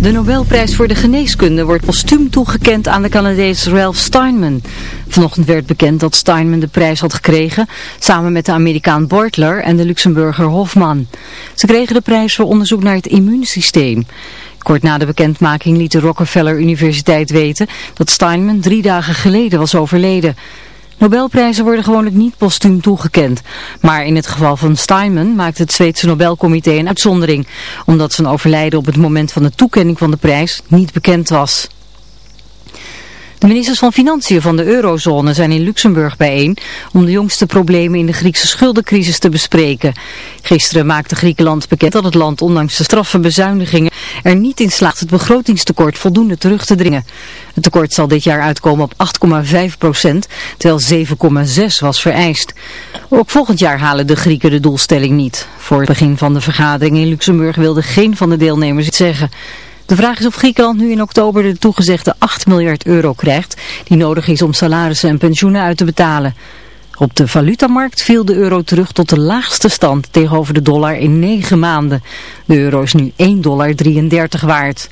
De Nobelprijs voor de geneeskunde wordt postuum toegekend aan de Canadees Ralph Steinman. Vanochtend werd bekend dat Steinman de prijs had gekregen, samen met de Amerikaan Bortler en de Luxemburger Hofman. Ze kregen de prijs voor onderzoek naar het immuunsysteem. Kort na de bekendmaking liet de Rockefeller Universiteit weten dat Steinman drie dagen geleden was overleden. Nobelprijzen worden gewoonlijk niet postuum toegekend. Maar in het geval van Steinman maakt het Zweedse Nobelcomité een uitzondering, omdat zijn overlijden op het moment van de toekenning van de prijs niet bekend was. De ministers van Financiën van de eurozone zijn in Luxemburg bijeen om de jongste problemen in de Griekse schuldencrisis te bespreken. Gisteren maakte Griekenland bekend dat het land ondanks de straffe bezuinigingen er niet in slaagt het begrotingstekort voldoende terug te dringen. Het tekort zal dit jaar uitkomen op 8,5 procent, terwijl 7,6 was vereist. Ook volgend jaar halen de Grieken de doelstelling niet. Voor het begin van de vergadering in Luxemburg wilde geen van de deelnemers iets zeggen. De vraag is of Griekenland nu in oktober de toegezegde 8 miljard euro krijgt, die nodig is om salarissen en pensioenen uit te betalen. Op de valutamarkt viel de euro terug tot de laagste stand tegenover de dollar in 9 maanden. De euro is nu 1,33 dollar waard.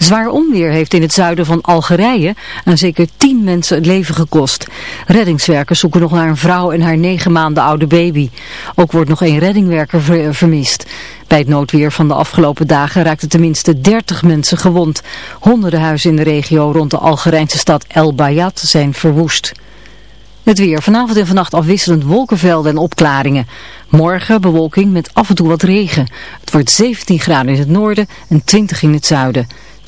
Zwaar onweer heeft in het zuiden van Algerije aan zeker tien mensen het leven gekost. Reddingswerkers zoeken nog naar een vrouw en haar negen maanden oude baby. Ook wordt nog één reddingwerker vermist. Bij het noodweer van de afgelopen dagen raakten tenminste 30 mensen gewond. Honderden huizen in de regio rond de Algerijnse stad El Bayat zijn verwoest. Het weer. Vanavond en vannacht afwisselend wolkenvelden en opklaringen. Morgen bewolking met af en toe wat regen. Het wordt 17 graden in het noorden en 20 in het zuiden.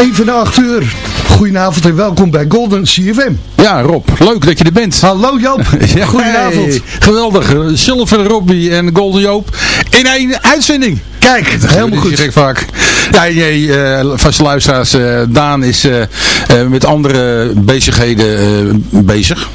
Even na 8 uur. Goedenavond en welkom bij Golden CFM. Ja, Rob, leuk dat je er bent. Hallo Joop, ja, goedenavond. Hey, geweldig, Silver Robbie en Golden Joop in één uitzending. Kijk, dat helemaal goed. Vaak. Ja, jij, uh, vaste luisteraars, uh, Daan is uh, met andere bezigheden bezig.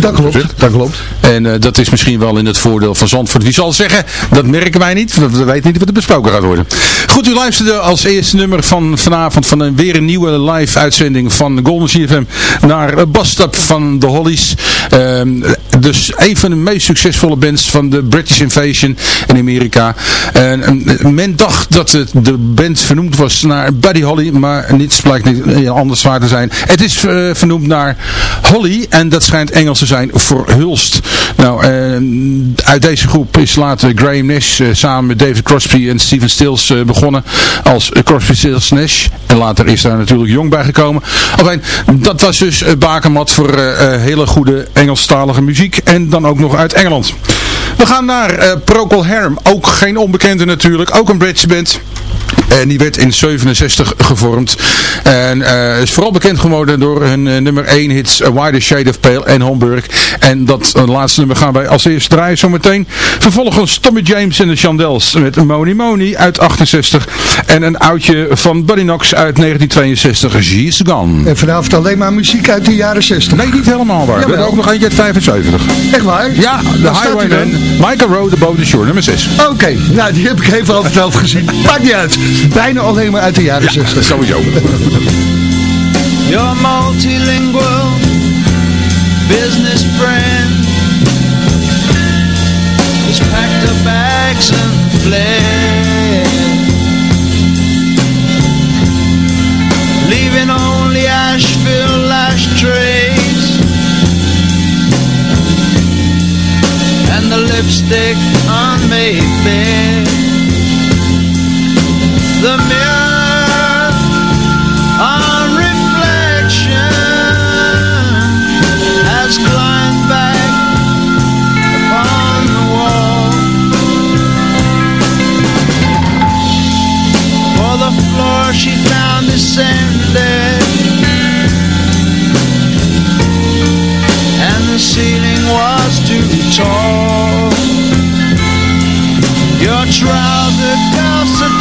Dat klopt, dat klopt. En uh, dat is misschien wel in het voordeel van Zandvoort. Wie zal zeggen, dat merken wij niet. We weten niet wat er besproken gaat worden. Goed, u luisterde als eerste nummer van vanavond van een, weer een nieuwe live uitzending van Golden CFM naar Bastap van de Hollies. Uh, dus een van de meest succesvolle bands van de British Invasion in Amerika. En, en men dacht dat het, de band vernoemd was naar Buddy Holly, maar niets blijkt niet anders waar te zijn. Het is uh, vernoemd naar Holly en dat schijnt Engels te zijn voor Hulst. Nou, uh, uit deze groep is later Graham Nash uh, samen met David Crosby en Steven Stills uh, begonnen als Crosby, Stills, Nash. En later is daar natuurlijk Jong bij gekomen. Dat was dus bakermat voor hele goede Engelstalige muziek en dan ook nog uit Engeland. We gaan naar Procol Harum, ook geen onbekende natuurlijk, ook een British band. En die werd in 67 gevormd. En uh, is vooral bekend geworden door hun uh, nummer 1 hits A Wider Shade of Pale en Homburg. En dat uh, laatste nummer gaan wij als eerste draaien zometeen. Vervolgens Tommy James en de Chandels met Money Money uit 68. En een oudje van Buddy Knox uit 1962, She's Gone. En vanavond alleen maar muziek uit de jaren 60. Nee, niet helemaal waar. We hebben ook nog eentje uit 75. Echt waar? Ja, de Highwayman. Michael Road Above the Shore, nummer 6. Oké, okay, nou die heb ik even over het hoofd gezien. Maakt niet uit. Bijna alleen maar uit de jaren ja, 60. sowieso. Your multilingual business friend has packed her bags and fled, lipstick on Mayfair. The mirror on reflection has climbed back upon the wall. For the floor she found descended, and the ceiling was too tall. the of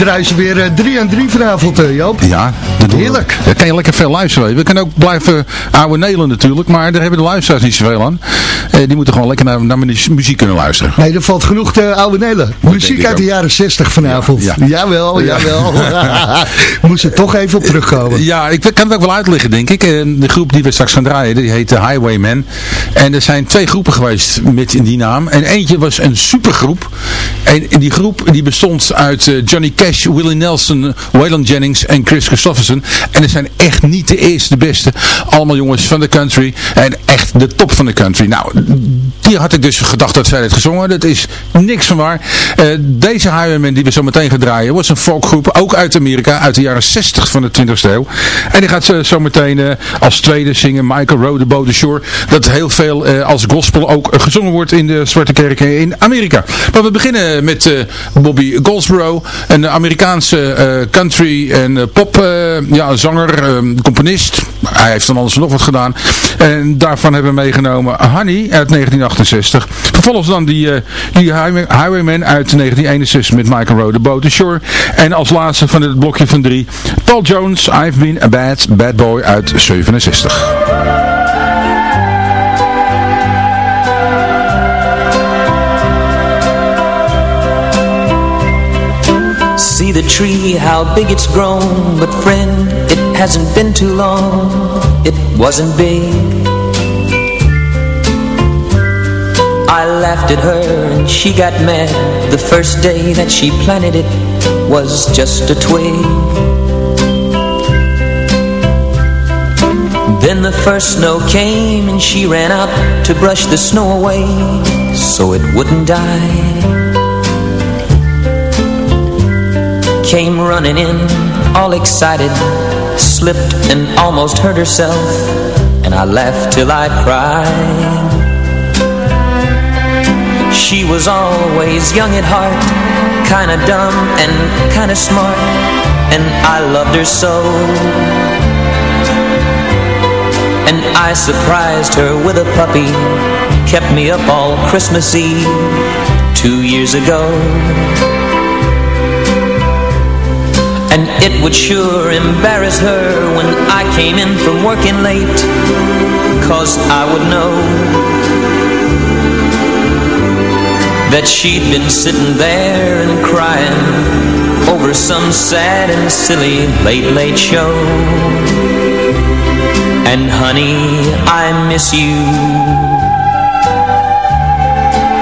draaien ze weer 3 en 3 vanavond, eh, Joop. ja. dat. Heerlijk. Daar kan je lekker veel luisteren. We kunnen ook blijven ouwe Nelen natuurlijk, maar daar hebben de luisteraars niet zoveel aan. Eh, die moeten gewoon lekker naar, naar mijn muziek kunnen luisteren. Nee, er valt genoeg te oude Nelen. Muziek uit de jaren 60 vanavond. Ja, ja. Jawel, jawel. Moest er toch even op terugkomen. Ja, ik kan het ook wel uitleggen, denk ik. Eh, De groep die we straks gaan draaien, die heet de Highwaymen. En er zijn twee groepen geweest met die naam. En eentje was een supergroep. En die groep die bestond uit eh, Johnny Cash, Willie Nelson, Waylon Jennings en Chris Christofferson. En er zijn echt niet de eerste, de beste. Allemaal jongens van de country. En echt de top van de country. Nou, die had ik dus gedacht dat zij het gezongen. Dat is niks van waar. Eh, deze Highwaymen die we zo meteen gaan draaien, was een folkgroep. Ook uit Amerika, uit de jaren 60 van de 20e eeuw. En die gaat ze zo meteen eh, als tweede zingen Michael Rowe, The Shore. Dat heel veel eh, als gospel ook gezongen wordt in de Zwarte Kerken in Amerika. Maar we beginnen met Bobby Goldsboro, een Amerikaanse country en pop eh, ja, zanger, componist. Hij heeft van alles nog wat gedaan. En daarvan hebben we meegenomen Honey uit 1968. Vervolgens dan die, eh, die Highway- Highwayman uit 1961 met Michael Rowe, The Boat the Shore. En als laatste van het blokje van drie, Paul Jones, I've Been a Bad Bad Boy uit 67. See the tree, how big it's grown But friend, it hasn't been too long It wasn't big I laughed at her and she got mad. The first day that she planted it Was just a twig. Then the first snow came and she ran out To brush the snow away So it wouldn't die. Came running in, all excited, slipped and almost hurt herself, and I laughed till I cried. She was always young at heart, kinda dumb and kinda smart, and I loved her so. And I surprised her with a puppy, kept me up all Christmas Eve, two years ago. And it would sure embarrass her when I came in from working late Cause I would know That she'd been sitting there and crying Over some sad and silly late late show. And honey, I miss you.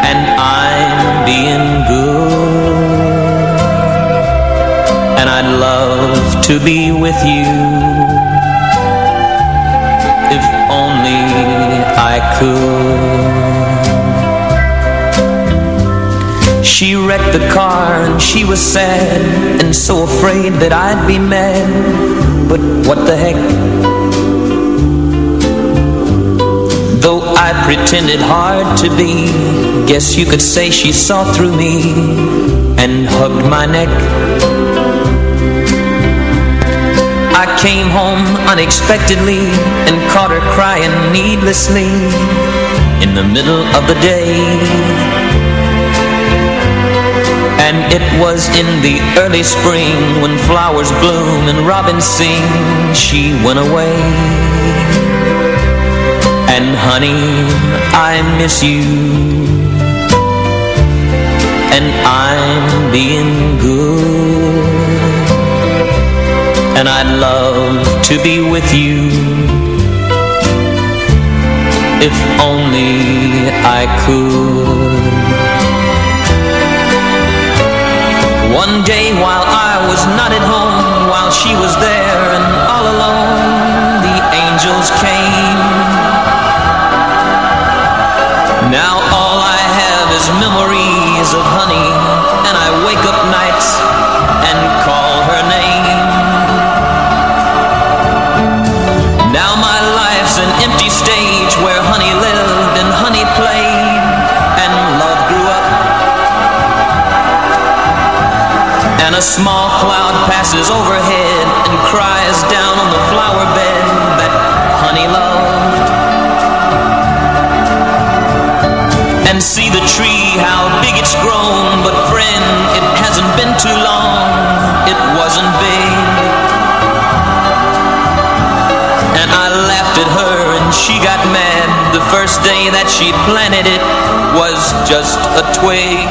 And I'm being good. And I'd love to be with you. If only I could She wrecked the car and she was sad And so afraid that I'd be mad. But what the heck? Though I pretended hard to be Guess you could say she saw through me And hugged my neck. I came home unexpectedly and caught her crying needlessly in the middle of the day. And it was in the early spring when flowers bloom and robins sing, she went away. And honey, I miss you. And I'm being good and I'd love to be with you if only I could. One day while I was not at home, while she was there and all alone, the angels came. Now all I have is memory. a small cloud passes overhead and cries down on the flower bed that honey loved. And see the tree, how big it's grown, but friend, it hasn't been too long, it wasn't big. And I laughed at her and she got mad. The first day that she planted it was just a twig.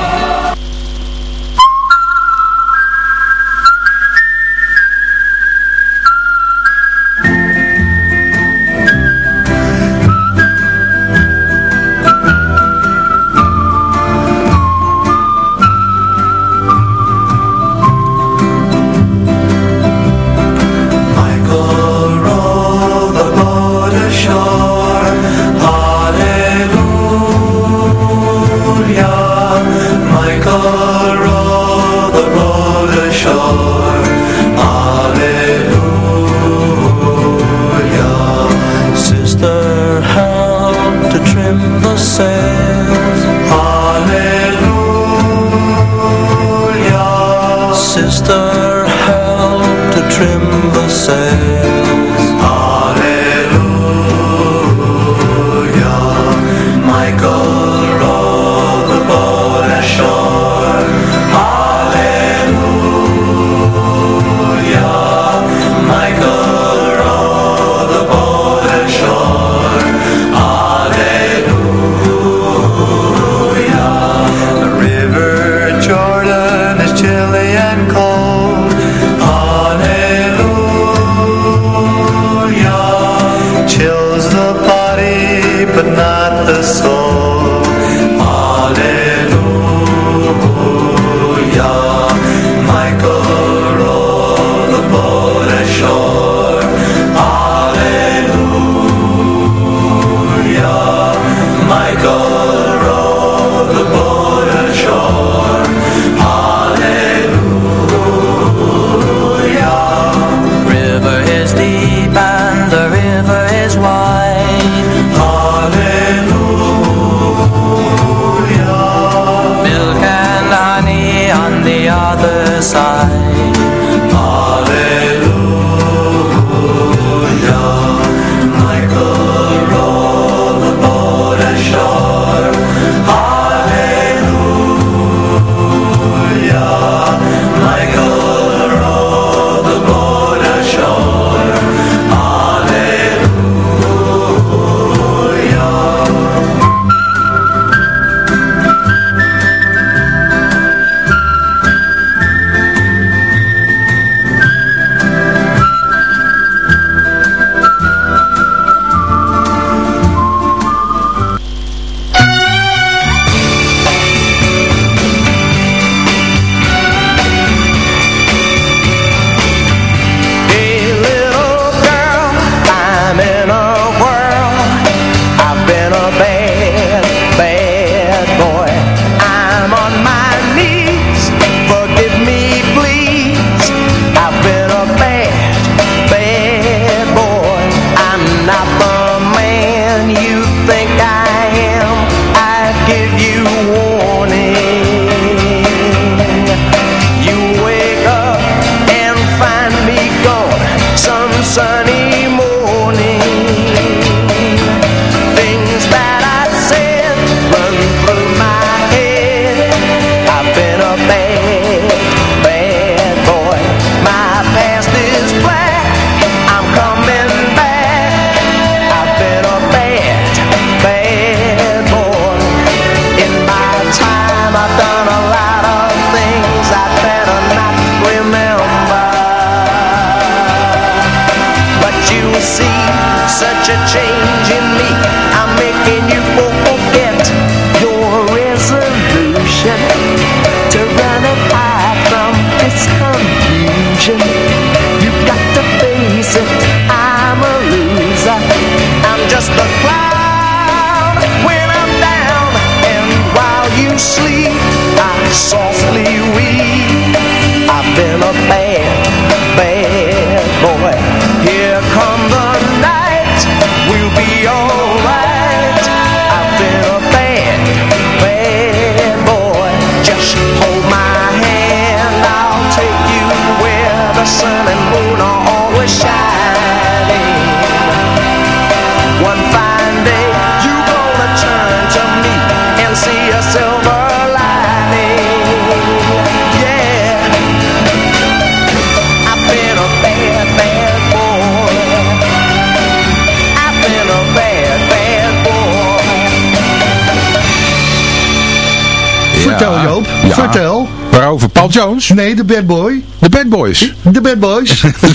Ja. vertel. Waarover? Paul Jones? Nee, de bad boy. De Bad Boys. De bad boys. Ik ben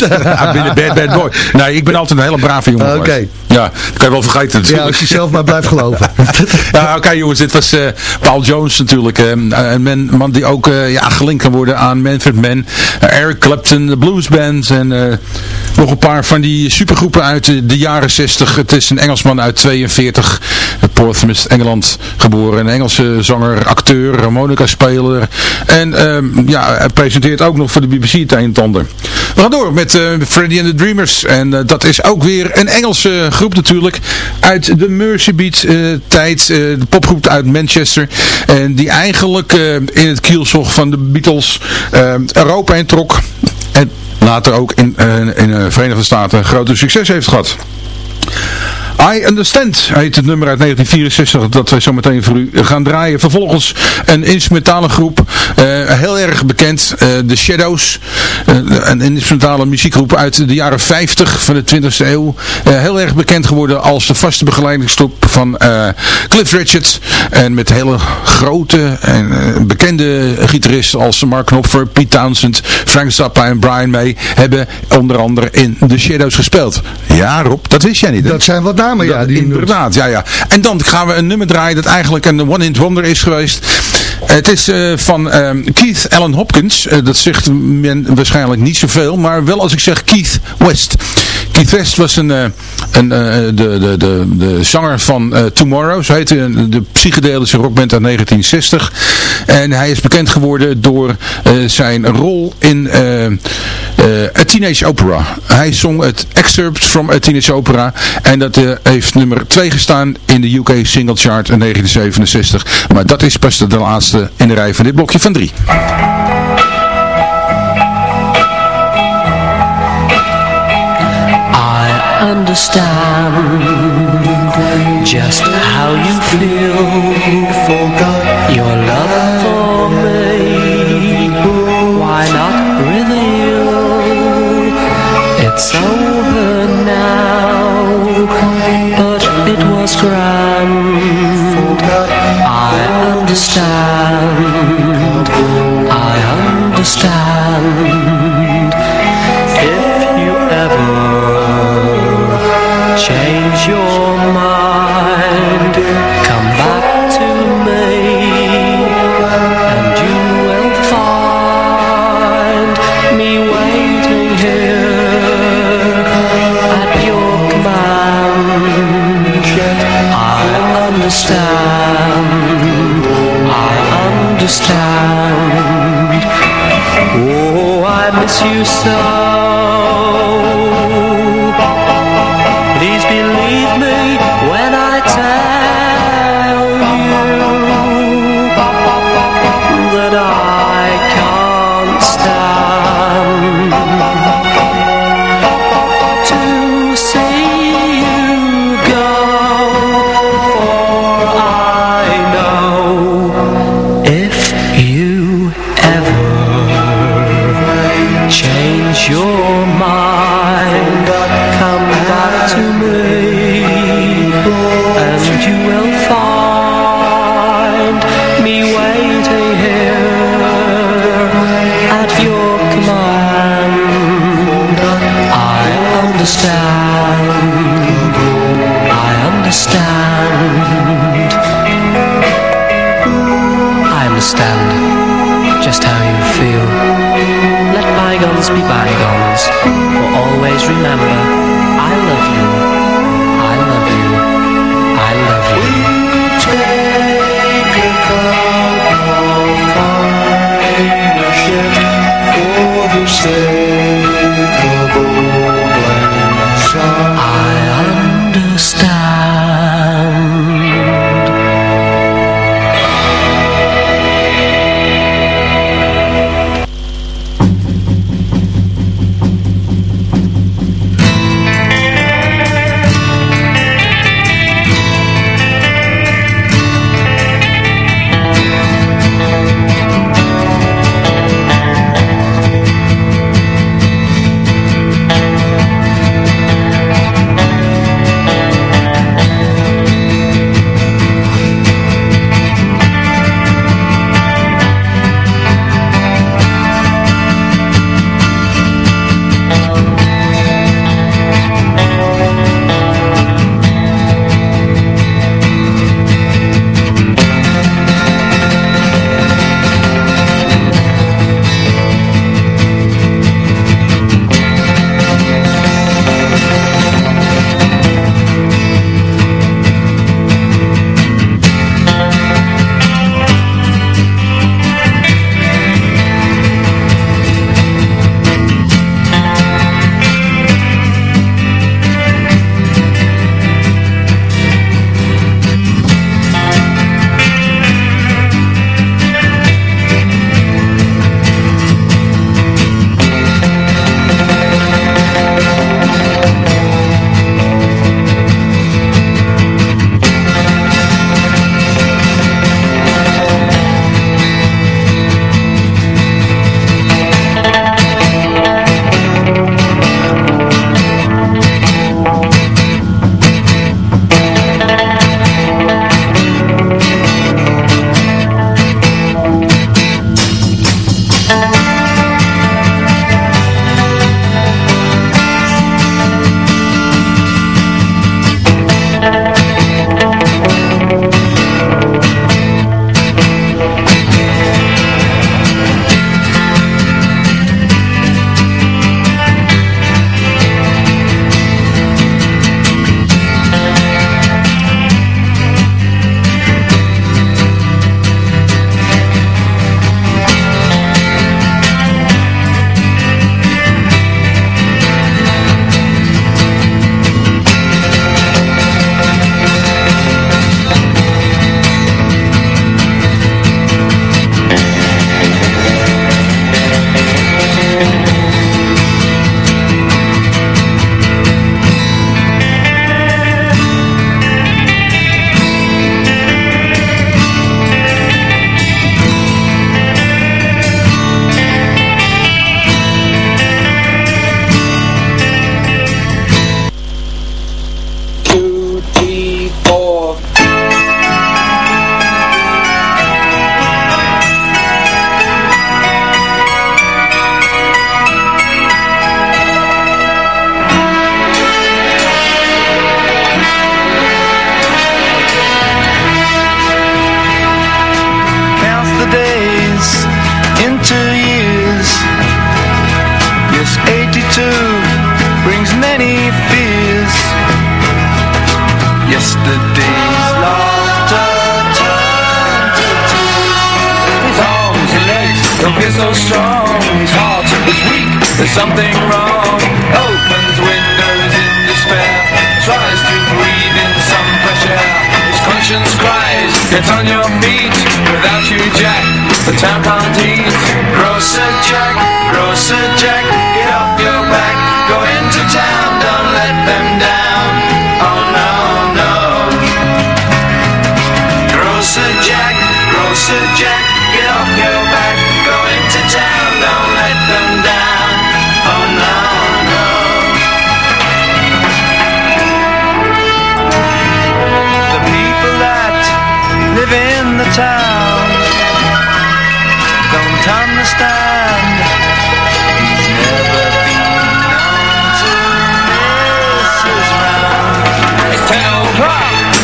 de bad, bad boy. Nee, ik ben altijd een hele brave jongen. Oké. Ja, dat kan je wel vergeten ja, als je zelf maar blijft geloven. Ja, oké jongens, dit was eh, Paul Jones natuurlijk. eh, een man, man die ook eh, ja, gelinkt kan worden aan Manfred Mann, Eric Clapton, de Blues Band en nog een paar van die supergroepen uit de, jaren 60. Het is een Engelsman uit 42, eh, Portsmouth, Engeland geboren. Een Engelse zanger, acteur, harmonica-speler. En ehm, ja, hij presenteert ook nog voor de BBC het een. We gaan door met eh Freddy and the Dreamers. En eh, dat is ook weer een Engelse groep natuurlijk. Uit de Mercy Beat eh, tijd. de popgroep uit Manchester. En die eigenlijk in het kielzog van de Beatles Europa introk. En later ook in, in de Verenigde Staten grote succes heeft gehad. I Understand heet het nummer uit 1964 dat wij zo meteen voor u gaan draaien. Vervolgens een instrumentale groep, eh, heel erg bekend, eh The Shadows. Eh, een instrumentale muziekgroep uit de jaren 50 van de 20e eeuw. Heel erg bekend geworden als de vaste begeleidingsgroep van Cliff Richard. En met hele grote en bekende gitaristen als Mark Knopfler, Pete Townsend, Frank Zappa en Brian May hebben onder andere in The Shadows gespeeld. Ja Rob, dat wist jij niet hè? Dat zijn wat namen, ja. Dat- Die inderdaad, ja, ja. En dan gaan we een nummer draaien dat eigenlijk een one-hit wonder is geweest. Het is eh, van ehm, Keith Allen Hopkins. Eh, dat zegt men waarschijnlijk niet zoveel, maar wel als ik zeg Keith West. Keith West was een, eh, een, de, de, de, de zanger van Tomorrow. Zo heette de, de psychedelische rockband uit 1960. En hij is bekend geworden door zijn rol in A Teenage Opera. Hij zong het excerpt from A Teenage Opera. En dat eh, heeft nummer 2 gestaan in de UK Single Chart in 1967. Maar dat is pas de laatste in de rij van dit blokje van drie. I understand just how you feel. Your me. Why not reveal? It's it was grand. I understand. Understand. Oh, I miss you so. Understand. I understand. I understand just how you feel. Let bygones be bygones. For always remember, I love you.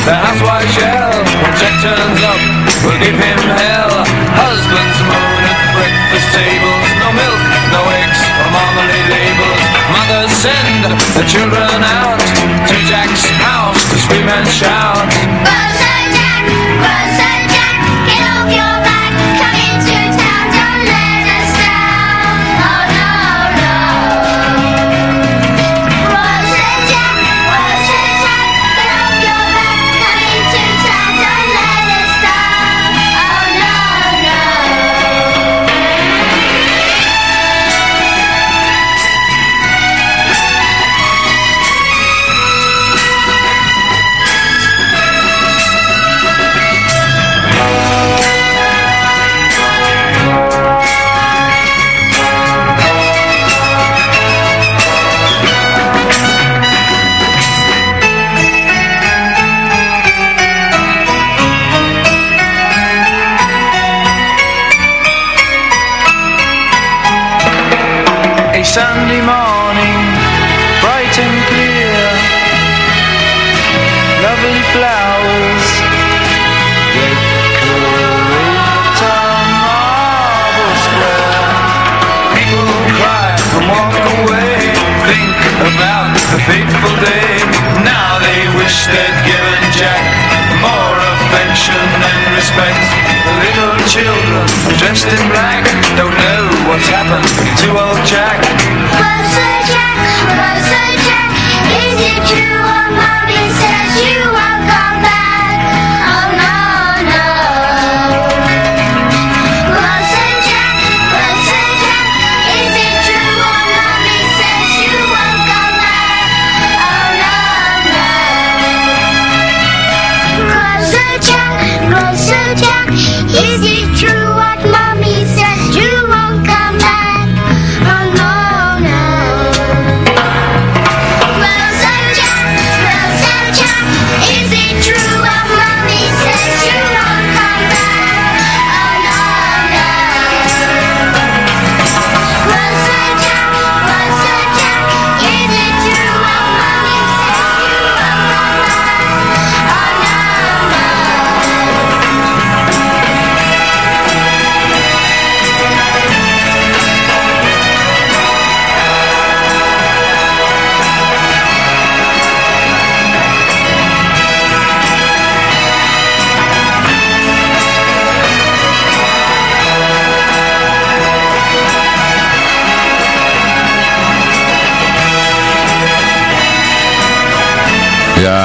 The housewife shell When Jack turns up, we'll give him hell Husbands moan at breakfast tables No milk, no eggs, marmalade labels Mothers send the children out To Jack's house shout Grocer Jack, Grocer Jack, get off your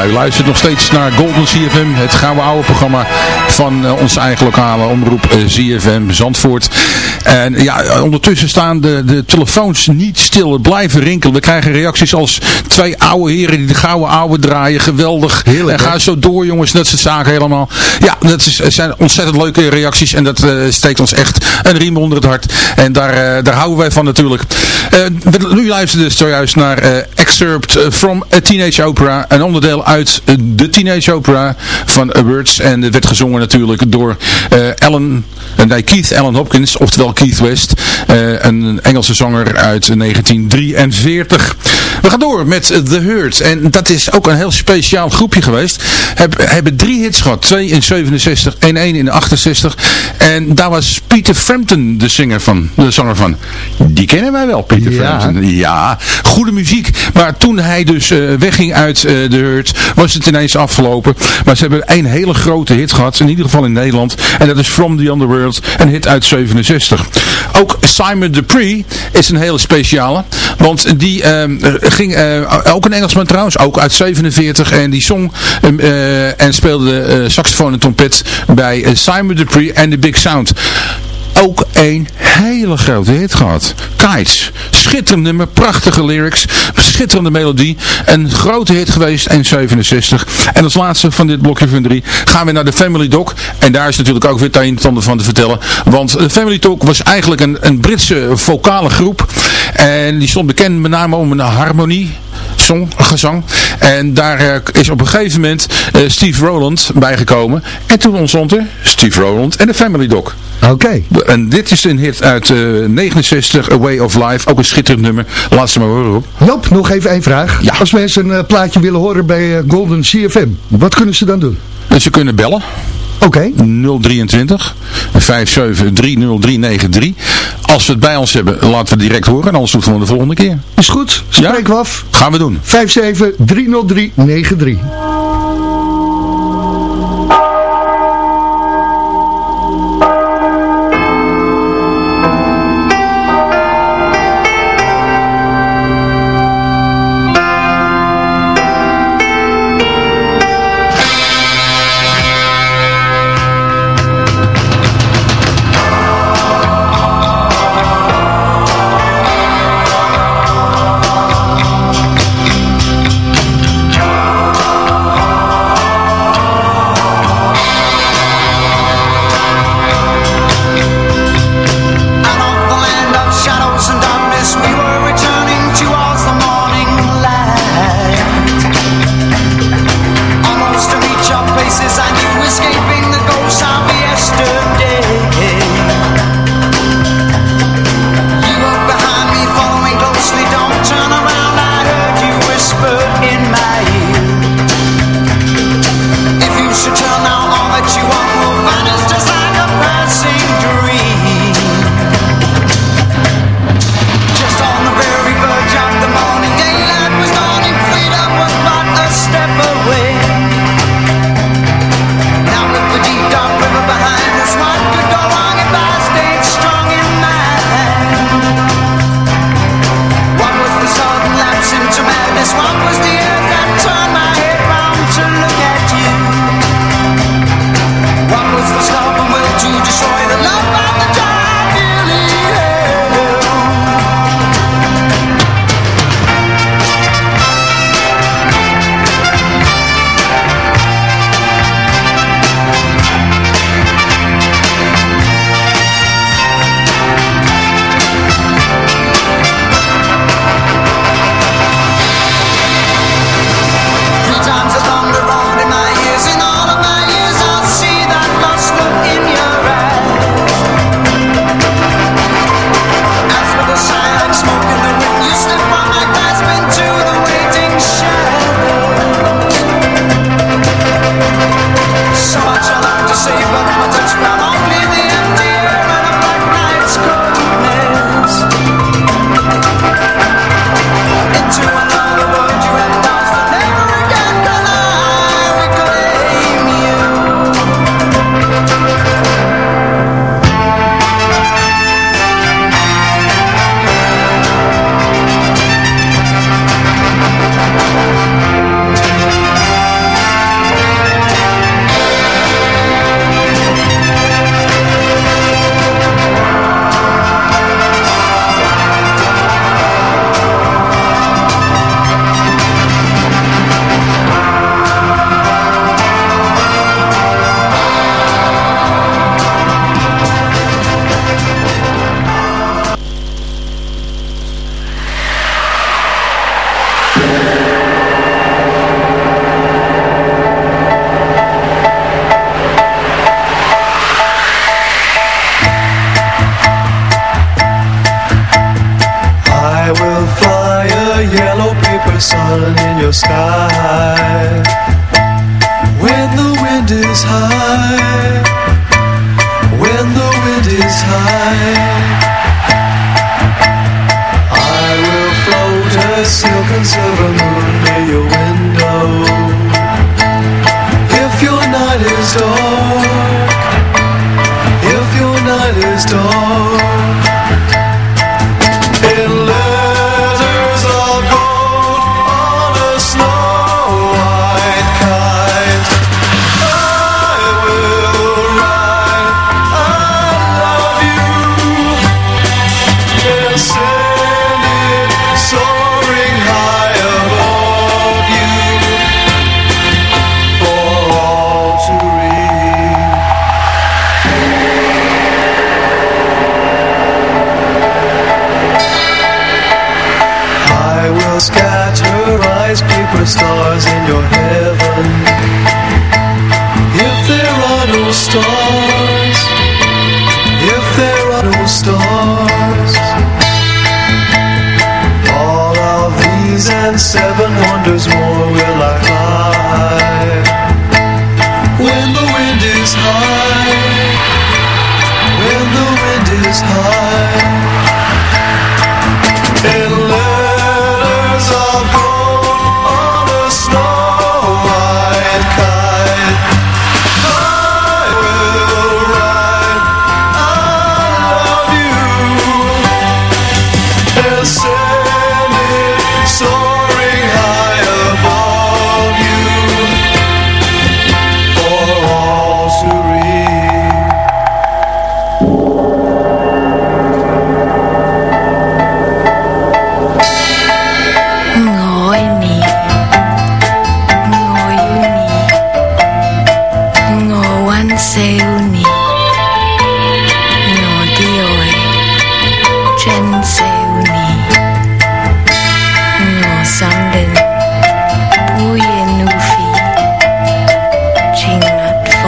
Ja, u luistert nog steeds naar Golden CFM, het gouden oude programma van eh, onze eigen lokale omroep eh, CFM Zandvoort. En ja, ondertussen staan de, de telefoons niet stil, blijven rinkelen. We krijgen reacties als twee oude heren die de gouden oude draaien, geweldig. Heerlijk, en hè? ga zo door jongens, dat soort zaken helemaal. Ja, dat is, zijn ontzettend leuke reacties en dat eh, steekt ons echt een riem onder het hart. En daar, daar houden wij van natuurlijk. Eh, we- u luisterde dus zojuist naar Excerpt eh, from a Teenage Opera. Een onderdeel uit eh, de Teenage Opera van Words. En het werd gezongen natuurlijk door Ellen, eh, nee, Keith Allen Hopkins, oftewel Keith West. een Engelse zanger uit 1943. We gaan door met The Hurt. En dat is ook een heel speciaal groepje geweest. Heb, hebben drie hits gehad. Twee in 67 en één in 68. En daar was Peter Frampton de, zanger van, de zanger van. Die kennen wij wel, Peter Ja. Frampton. Ja, goede muziek. Maar toen hij dus eh, wegging uit eh, The Hurt, was het ineens afgelopen. Maar ze hebben één hele grote hit gehad. In ieder geval in Nederland. En dat is From the Underworld. Een hit uit 67. Ook Simon Dupree is een hele speciale. Want die ehm, eh, ging, eh, ook een Engelsman trouwens, ook uit 47. En die zong ehm, eh, en speelde eh, saxofoon en trompet bij Simon Dupree en The Big Sound. Ook een hele grote hit gehad. Kites. Schitterend nummer, prachtige lyrics, schitterende melodie. Een grote hit geweest in 67. En als laatste van dit blokje van drie gaan we naar de Family Dog. En daar is natuurlijk ook weer het een en ander van te vertellen. Want de Family Dog was eigenlijk een, een Britse vocale groep. En die stond bekend met name om een harmonie zong, gezang. En daar eh, is op een gegeven moment eh, Steve Rowland bijgekomen. En toen ontstond er Steve Rowland en de Family Dog. Oké. En dit is een hit uit eh, 69, A Way of Life. Ook een schitterend nummer. Laat ze maar horen op. Joop, nog even één vraag. Ja. Als mensen een plaatje willen horen bij Golden CFM, wat kunnen ze dan doen? Dus ze kunnen bellen. Oké. 023 5730393. Als we het bij ons hebben, laten we het direct horen. En anders doen we het de volgende keer. Is goed. Spreken we af. Gaan we doen. 5730393.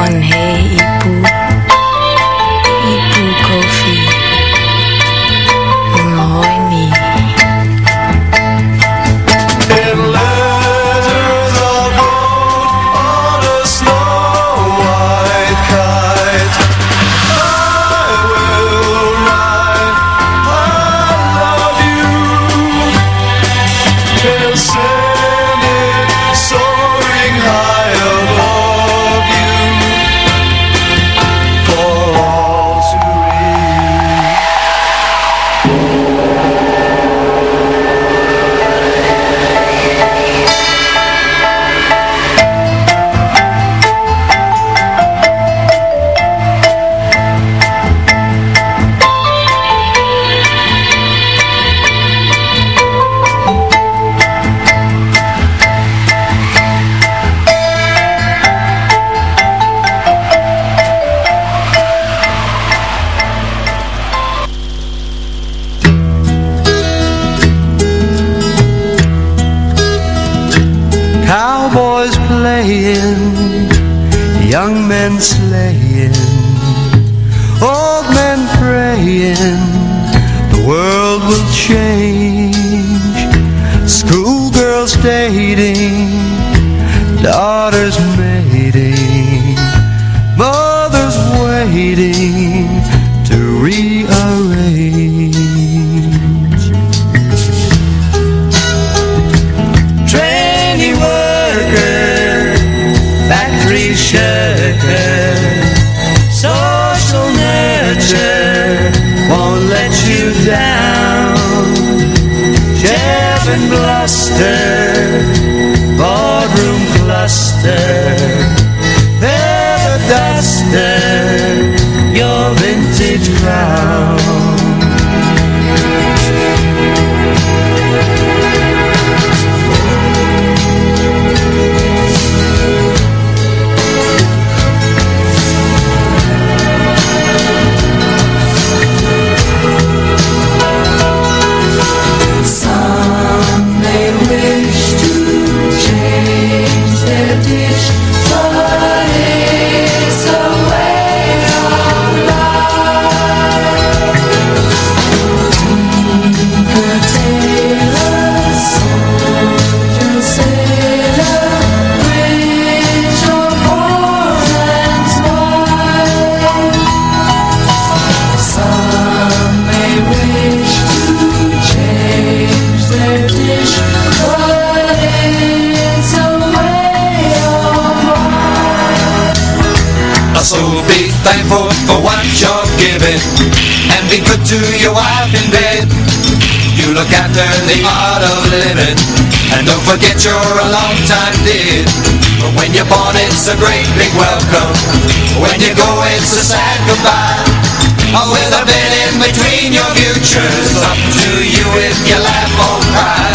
Hei Ibu. Kevin bluster, Boardroom Cluster. Thankful for what you're given And be good to your wife in bed. You look after the art of living. And don't forget you're a long time dead But when you're born it's a great big welcome. When you go it's a sad goodbye. Oh, with a bit in between your futures. Up to you if you laugh or cry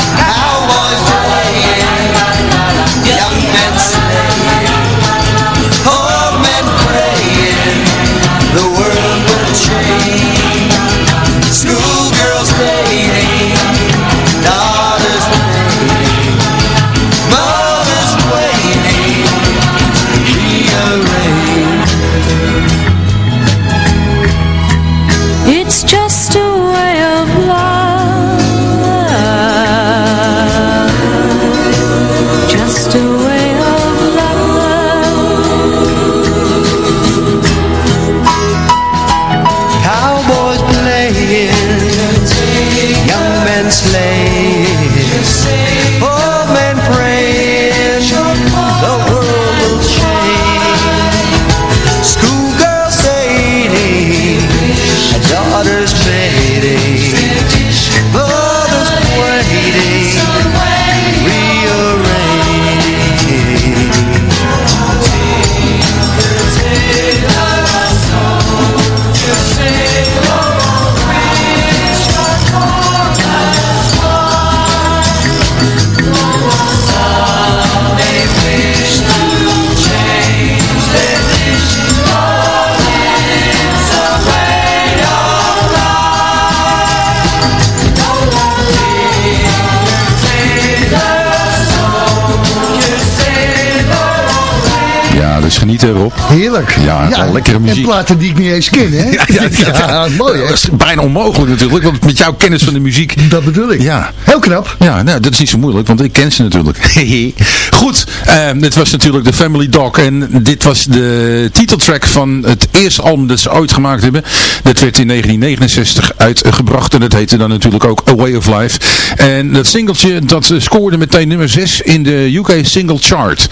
Ja, dus geniet erop. Heerlijk. Ja, wel lekkere muziek. En platen die ik niet eens ken, hè? Ja, ja, ja, mooi, hè? Dat is bijna onmogelijk natuurlijk, want met jouw kennis van de muziek... Dat bedoel ik. Ja. Heel knap. Ja, nou, dat is niet zo moeilijk, want ik ken ze natuurlijk. Goed, eh, dit was natuurlijk de Family Dog en dit was de titeltrack van het eerste album dat ze ooit gemaakt hebben. Dat werd in 1969 uitgebracht en dat heette dan natuurlijk ook A Way of Life. En dat singeltje, dat scoorde meteen nummer 6 in de UK Single Chart.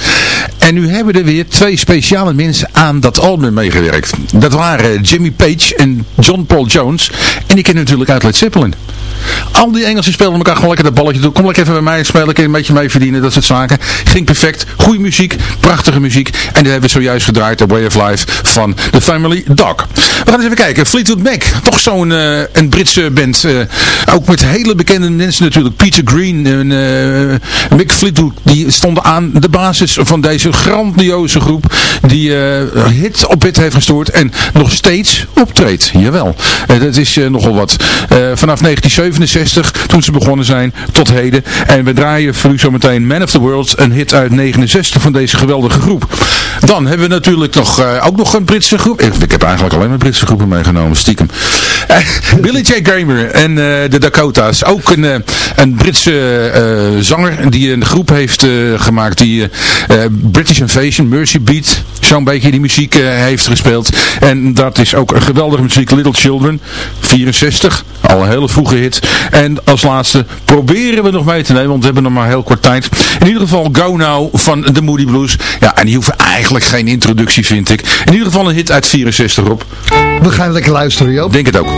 En nu hebben er weer twee speciale mensen aan dat album meegewerkt. Dat waren Jimmy Page en John Paul Jones. En die kennen natuurlijk uit Led Zeppelin. Al die Engelsen spelen elkaar gewoon lekker dat balletje toe. Kom lekker even bij mij spelen, ik een beetje mee verdienen, dat soort zaken. Ging perfect, goede muziek, prachtige muziek. En die hebben we zojuist gedraaid, The Way of Life van The Family Dog. We gaan eens even kijken, Fleetwood Mac, toch zo'n eh, een Britse band. Eh, ook met hele bekende mensen natuurlijk, Peter Green en eh, Mick Fleetwood, die stonden aan de basis van deze grandioze groep. Die hit op hit heeft gestoord en nog steeds optreedt, jawel. dat is nogal wat. vanaf 1970 67 toen ze begonnen zijn tot heden. En we draaien voor u zometeen Man of the World, een hit uit 69 van deze geweldige groep. Dan hebben we natuurlijk nog, eh, ook nog een Britse groep. Ik, ik heb eigenlijk alleen maar Britse groepen meegenomen, stiekem. Billy J. Kramer en eh, de Dakota's. Ook een, eh, een Britse eh, zanger die een groep heeft gemaakt die British Invasion, Mercy Beat, zo'n beetje die muziek heeft gespeeld. En dat is ook een geweldige muziek. Little Children, 64, al een hele vroege hit. En als laatste proberen we nog mee te nemen, want we hebben nog maar heel kort tijd. In ieder geval Go Now van de Moody Blues. Ja, en die hoeven eigenlijk geen introductie, vind ik. In ieder geval een hit uit 64 op. We gaan lekker luisteren, Joop. Denk het ook.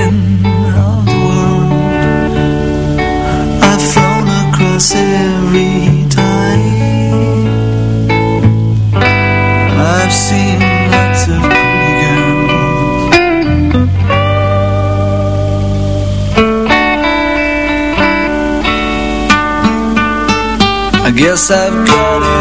I guess I've got everything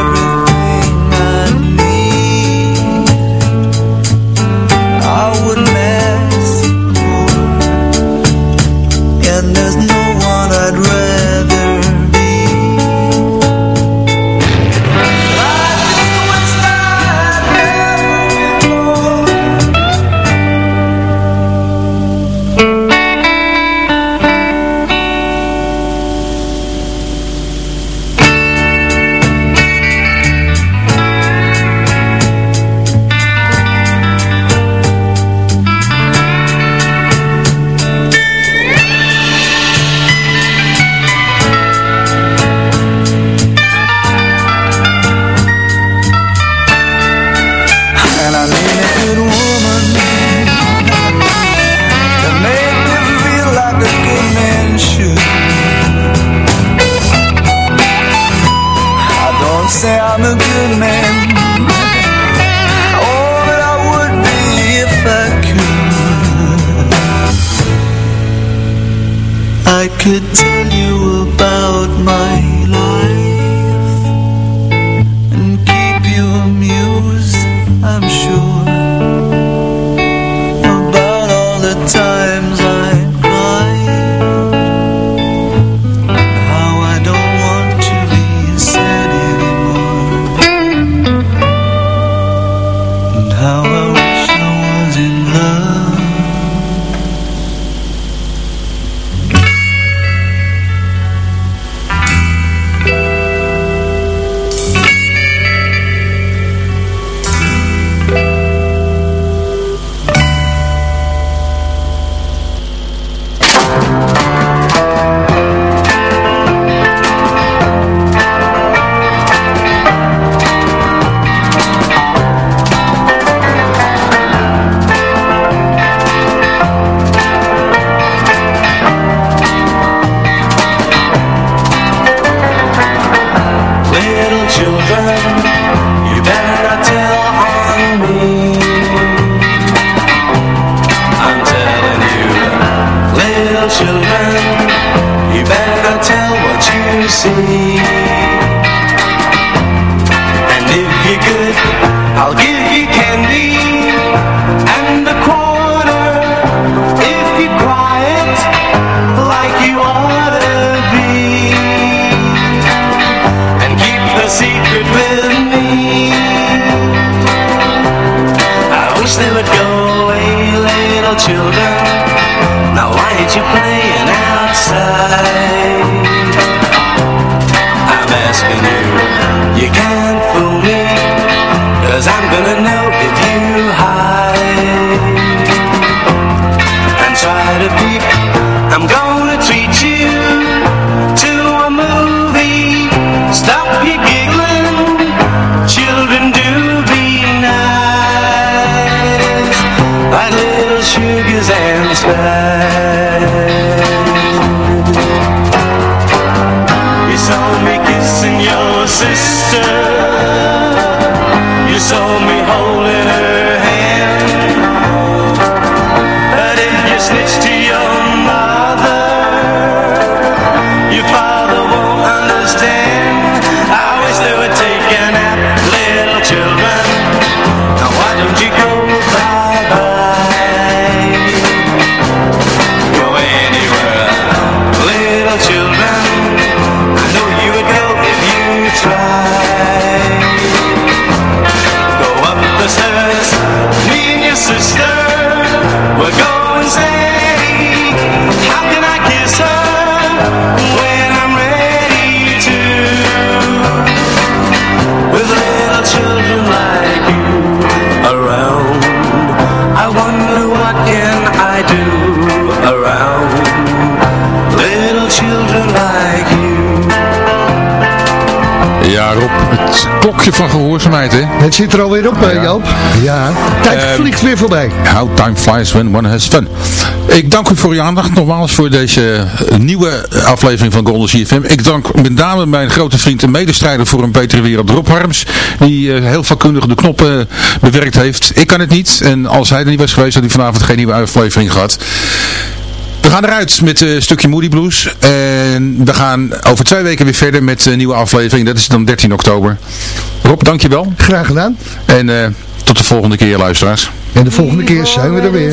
van gehoorzaamheid, hè? Het zit er alweer op, eh, ja. Joop. Ja. Tijd ehm, vliegt weer voorbij. How time flies when one has fun. Ik dank u voor uw aandacht nogmaals voor deze eh, nieuwe aflevering van Golden CFM. Ik dank met name mijn grote vriend en medestrijder voor een betere wereld, Rob Harms. Die eh, heel vakkundig de knoppen bewerkt heeft. Ik kan het niet. En als hij er niet was geweest, had hij vanavond geen nieuwe aflevering gehad. We gaan eruit met een stukje Moody Blues. En we gaan over twee weken weer verder met een nieuwe aflevering. Dat is dan 13 oktober. Rob, dankjewel. Graag gedaan. En eh, tot de volgende keer luisteraars. En de volgende keer zijn we er weer.